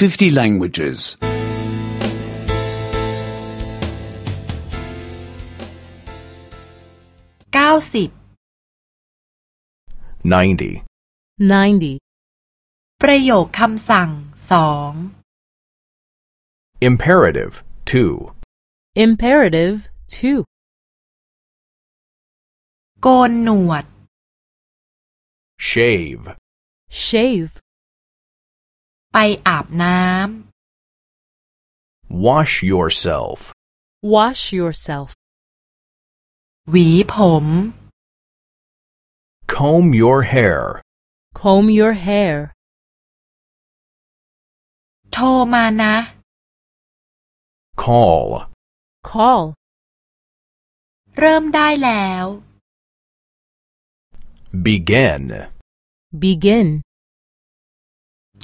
50 languages. เก้าสิบ 90. 90. ประโยคคำสั่งสอง Imperative 2. Imperative 2. โกนหนวด Shave. Shave. ไปอาบน้ Wash yourself. Wash yourself. ำหวีผม Comb your hair. Comb your hair. โทรมานะ Call. Call. เริ่มได้แล้ว Begin. Begin.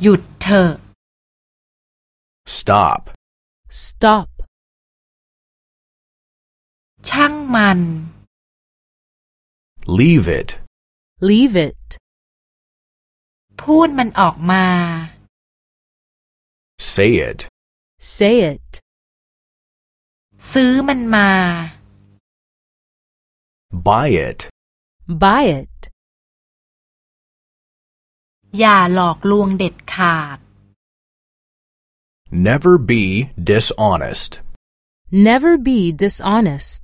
หยุด เถอะ Stop. Stop. ช่างมัน Leave it. Leave it. พูดมันออกมา Say it. Say it. ซื้อมันมา Buy it. Buy it. อย่าหลอกลวงเด็ดขาด Never be dishonest. Never be dishonest.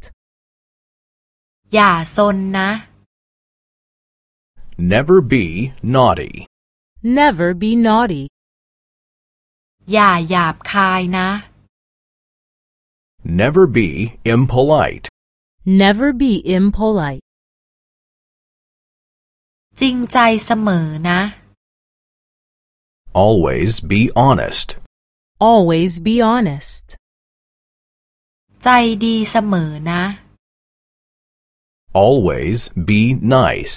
อย่าซนนะ Never be naughty. Never be naughty. อย่าหยาบคายนะ Never be impolite. Never be impolite. จริงใจเสมอนะ Always be honest. Always be honest. ใจดีเสมอนะ Always be nice.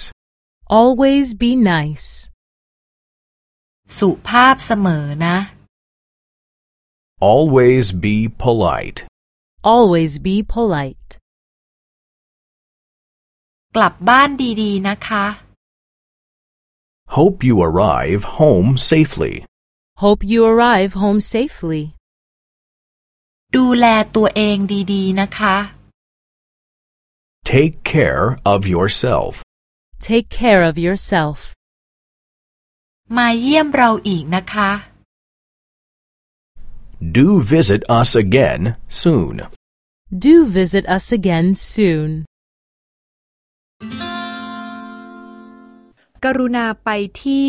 Always be nice. สุภาพเสมอนะ Always be polite. Always be polite. กลับบ้านดีๆนะคะ Hope you arrive home safely. Hope you arrive home safely. ดูแลตัวเองดีๆนะคะ Take care of yourself. Take care of yourself. มาเยี่ยมเราอีกนะคะ Do visit us again soon. Do visit us again soon. กรุณาไปที่